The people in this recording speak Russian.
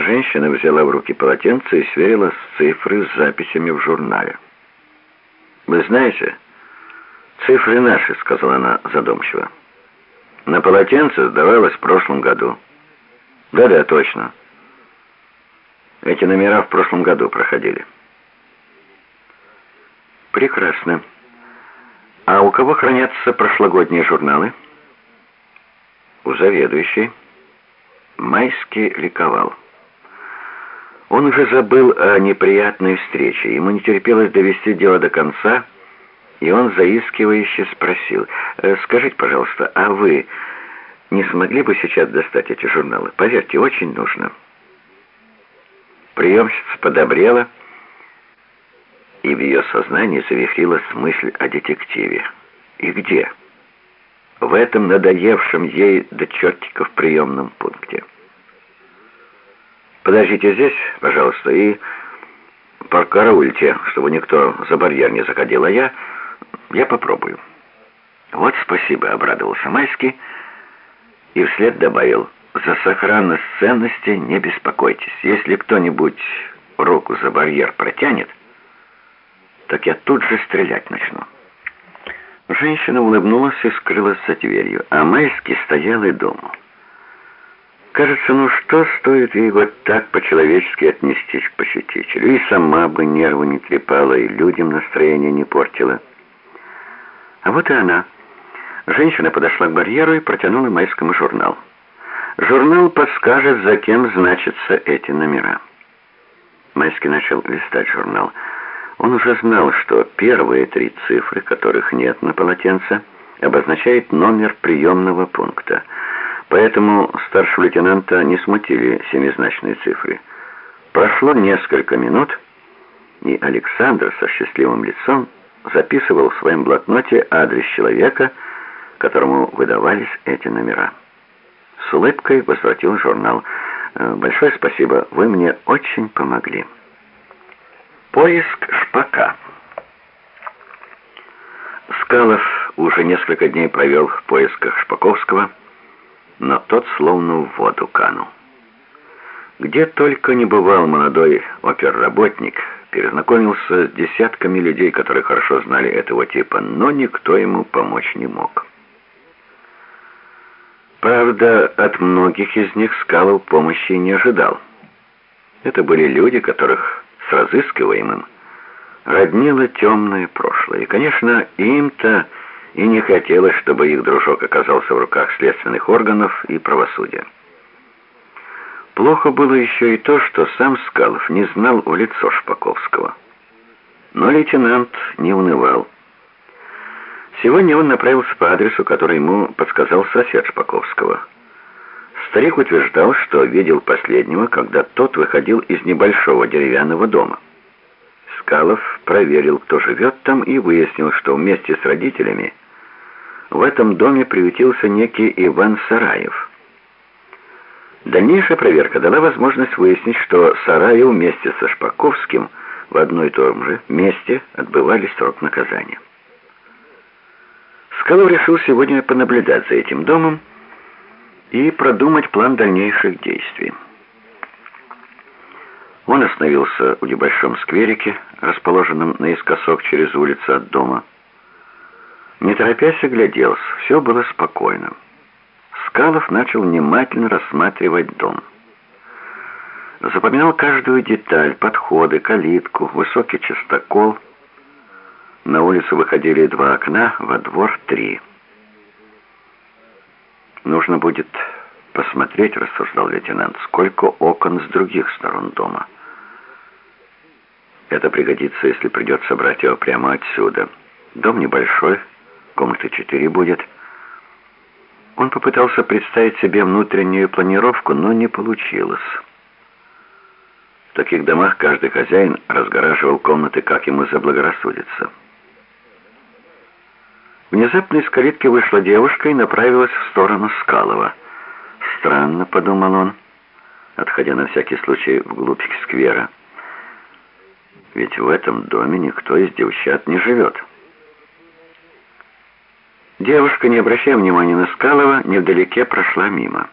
Женщина взяла в руки полотенце и сверила цифры с записями в журнале. «Вы знаете, цифры наши», — сказала она задумчиво. «На полотенце сдавалось в прошлом году». «Да-да, точно. Эти номера в прошлом году проходили». «Прекрасно. А у кого хранятся прошлогодние журналы?» «У заведующей». Майский ликовал. Он уже забыл о неприятной встрече. Ему не терпелось довести дело до конца, и он заискивающе спросил, «Э, «Скажите, пожалуйста, а вы не смогли бы сейчас достать эти журналы? Поверьте, очень нужно». Приемщица подобрела, и в ее сознании завихрилась мысль о детективе. И где? В этом надоевшем ей до чертиков приемном пункте. Подождите здесь, пожалуйста, и покараульте, чтобы никто за барьер не заходил, а я... я попробую». «Вот спасибо», — обрадовался Майский и вслед добавил, «за сохранность ценности не беспокойтесь. Если кто-нибудь руку за барьер протянет, так я тут же стрелять начну». Женщина улыбнулась и скрылась за дверью, а Майский стоял и думал. Кажется, ну что стоит ей вот так по-человечески отнестись к посетителю? И сама бы нервы не трепала, и людям настроение не портила. А вот и она. Женщина подошла к барьеру и протянула майскому журнал. Журнал подскажет, за кем значатся эти номера. Майский начал листать журнал. Он уже знал, что первые три цифры, которых нет на полотенце, обозначают номер приемного пункта — Поэтому старшего лейтенанта не смутили семизначные цифры. Прошло несколько минут, и Александр со счастливым лицом записывал в своем блокноте адрес человека, которому выдавались эти номера. С улыбкой возвратил журнал. «Э, «Большое спасибо, вы мне очень помогли». Поиск шпака. Скалов уже несколько дней провел в поисках Шпаковского, но тот словно в воду канул. Где только не бывал молодой оперработник, перезнакомился с десятками людей, которые хорошо знали этого типа, но никто ему помочь не мог. Правда, от многих из них Скалов помощи не ожидал. Это были люди, которых с разыскиваемым роднило темное прошлое. И, конечно, им-то и не хотелось, чтобы их дружок оказался в руках следственных органов и правосудия. Плохо было еще и то, что сам Скалов не знал в лицо Шпаковского. Но лейтенант не унывал. Сегодня он направился по адресу, который ему подсказал сосед Шпаковского. Старик утверждал, что видел последнего, когда тот выходил из небольшого деревянного дома. Скалов проверил, кто живет там, и выяснил, что вместе с родителями в этом доме приютился некий Иван Сараев. Дальнейшая проверка дала возможность выяснить, что Сараев вместе со Шпаковским в одной и том же месте отбывали срок наказания. Скалов решил сегодня понаблюдать за этим домом и продумать план дальнейших действий. Он остановился в небольшом скверике, расположенном наискосок через улицу от дома. Не торопясь огляделся, все было спокойно. Скалов начал внимательно рассматривать дом. Запоминал каждую деталь, подходы, калитку, высокий частокол. На улицу выходили два окна, во двор три. «Нужно будет посмотреть», — рассуждал лейтенант, — «сколько окон с других сторон дома». Это пригодится, если придется брать его прямо отсюда. Дом небольшой, комнаты четыре будет. Он попытался представить себе внутреннюю планировку, но не получилось. В таких домах каждый хозяин разгораживал комнаты, как ему заблагорассудится. Внезапно из калитки вышла девушка и направилась в сторону Скалова. «Странно», — подумал он, отходя на всякий случай вглубь сквера ведь в этом доме никто из девчат не живет. Девушка, не обращая внимания на Скалова, невдалеке прошла мимо.